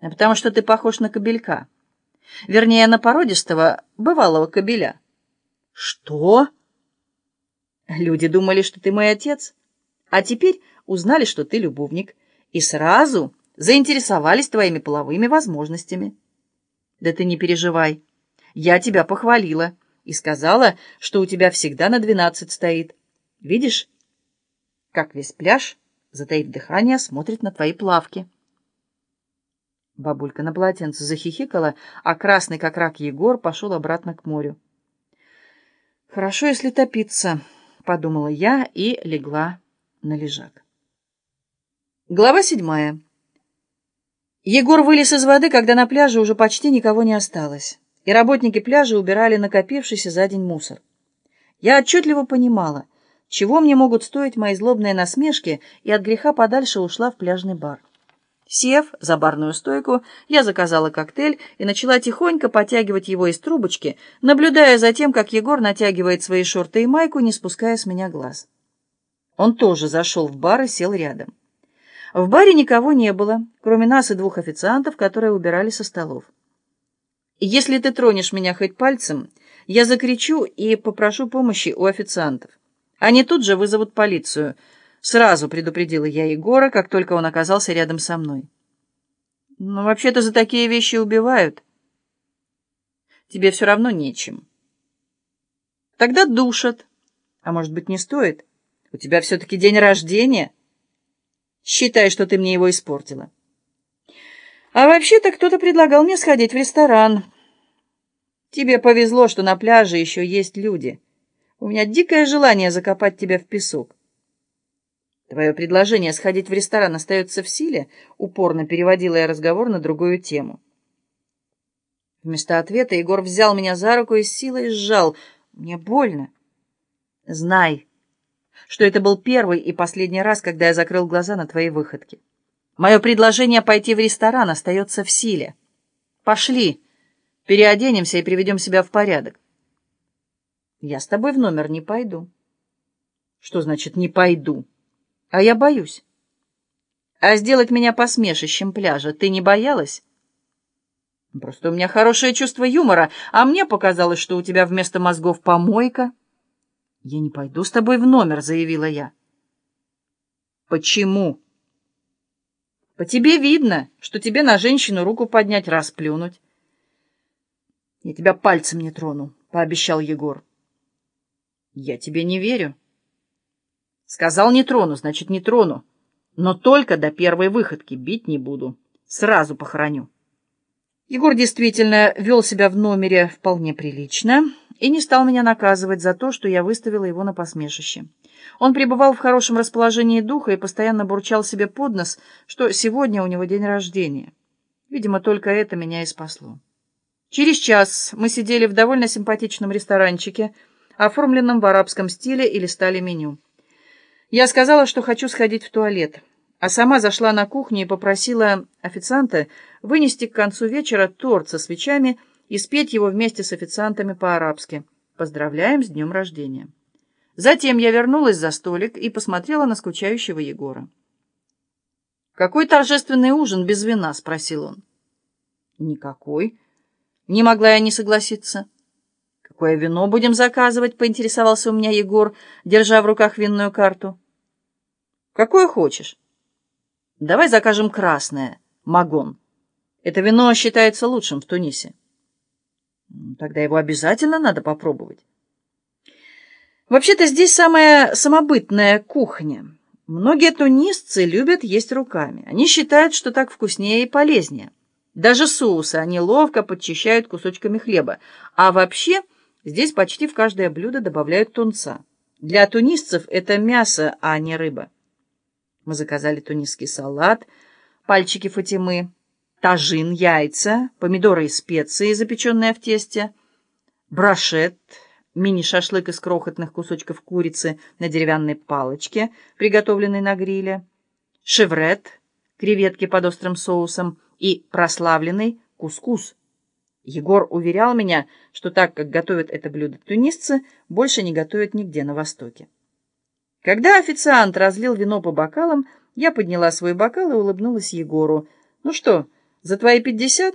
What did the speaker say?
Потому что ты похож на кобелька. Вернее, на породистого, бывалого кобеля. Что? Люди думали, что ты мой отец, а теперь узнали, что ты любовник, и сразу заинтересовались твоими половыми возможностями. Да ты не переживай. Я тебя похвалила и сказала, что у тебя всегда на двенадцать стоит. Видишь, как весь пляж, затаив дыхание, смотрит на твои плавки. Бабулька на полотенце захихикала, а красный, как рак Егор, пошел обратно к морю. «Хорошо, если топиться», — подумала я и легла на лежак. Глава седьмая. Егор вылез из воды, когда на пляже уже почти никого не осталось, и работники пляжа убирали накопившийся за день мусор. Я отчетливо понимала, чего мне могут стоить мои злобные насмешки, и от греха подальше ушла в пляжный бар. Сев за барную стойку, я заказала коктейль и начала тихонько потягивать его из трубочки, наблюдая за тем, как Егор натягивает свои шорты и майку, не спуская с меня глаз. Он тоже зашел в бар и сел рядом. В баре никого не было, кроме нас и двух официантов, которые убирали со столов. «Если ты тронешь меня хоть пальцем, я закричу и попрошу помощи у официантов. Они тут же вызовут полицию», Сразу предупредила я Егора, как только он оказался рядом со мной. Но вообще-то за такие вещи убивают. Тебе все равно нечем. Тогда душат. А может быть, не стоит? У тебя все-таки день рождения. Считай, что ты мне его испортила. А вообще-то кто-то предлагал мне сходить в ресторан. Тебе повезло, что на пляже еще есть люди. У меня дикое желание закопать тебя в песок. «Твое предложение сходить в ресторан остается в силе?» — упорно переводила я разговор на другую тему. Вместо ответа Егор взял меня за руку и с силой сжал. «Мне больно. Знай, что это был первый и последний раз, когда я закрыл глаза на твои выходки. Мое предложение пойти в ресторан остается в силе. Пошли, переоденемся и приведем себя в порядок». «Я с тобой в номер не пойду». «Что значит «не пойду»?» А я боюсь. А сделать меня посмешищем пляжа ты не боялась? Просто у меня хорошее чувство юмора, а мне показалось, что у тебя вместо мозгов помойка. Я не пойду с тобой в номер, заявила я. Почему? По тебе видно, что тебе на женщину руку поднять, расплюнуть. Я тебя пальцем не трону, пообещал Егор. Я тебе не верю. Сказал, не трону, значит, не трону. Но только до первой выходки бить не буду. Сразу похороню. Егор действительно вел себя в номере вполне прилично и не стал меня наказывать за то, что я выставила его на посмешище. Он пребывал в хорошем расположении духа и постоянно бурчал себе под нос, что сегодня у него день рождения. Видимо, только это меня и спасло. Через час мы сидели в довольно симпатичном ресторанчике, оформленном в арабском стиле, и листали меню. Я сказала, что хочу сходить в туалет, а сама зашла на кухню и попросила официанта вынести к концу вечера торт со свечами и спеть его вместе с официантами по-арабски. Поздравляем с днем рождения. Затем я вернулась за столик и посмотрела на скучающего Егора. «Какой торжественный ужин без вина?» — спросил он. «Никакой». Не могла я не согласиться. «Какое вино будем заказывать?» — поинтересовался у меня Егор, держа в руках винную карту. «Какое хочешь?» «Давай закажем красное, магон. Это вино считается лучшим в Тунисе». «Тогда его обязательно надо попробовать». «Вообще-то здесь самая самобытная кухня. Многие тунисцы любят есть руками. Они считают, что так вкуснее и полезнее. Даже соусы они ловко подчищают кусочками хлеба. А вообще...» Здесь почти в каждое блюдо добавляют тунца. Для тунисцев это мясо, а не рыба. Мы заказали тунисский салат, пальчики Фатимы, тажин, яйца, помидоры и специи, запеченные в тесте, брашет, мини-шашлык из крохотных кусочков курицы на деревянной палочке, приготовленной на гриле, шеврет, креветки под острым соусом и прославленный кускус. Егор уверял меня, что так, как готовят это блюдо тунисцы, больше не готовят нигде на Востоке. Когда официант разлил вино по бокалам, я подняла свой бокал и улыбнулась Егору. «Ну что, За твои пятьдесят?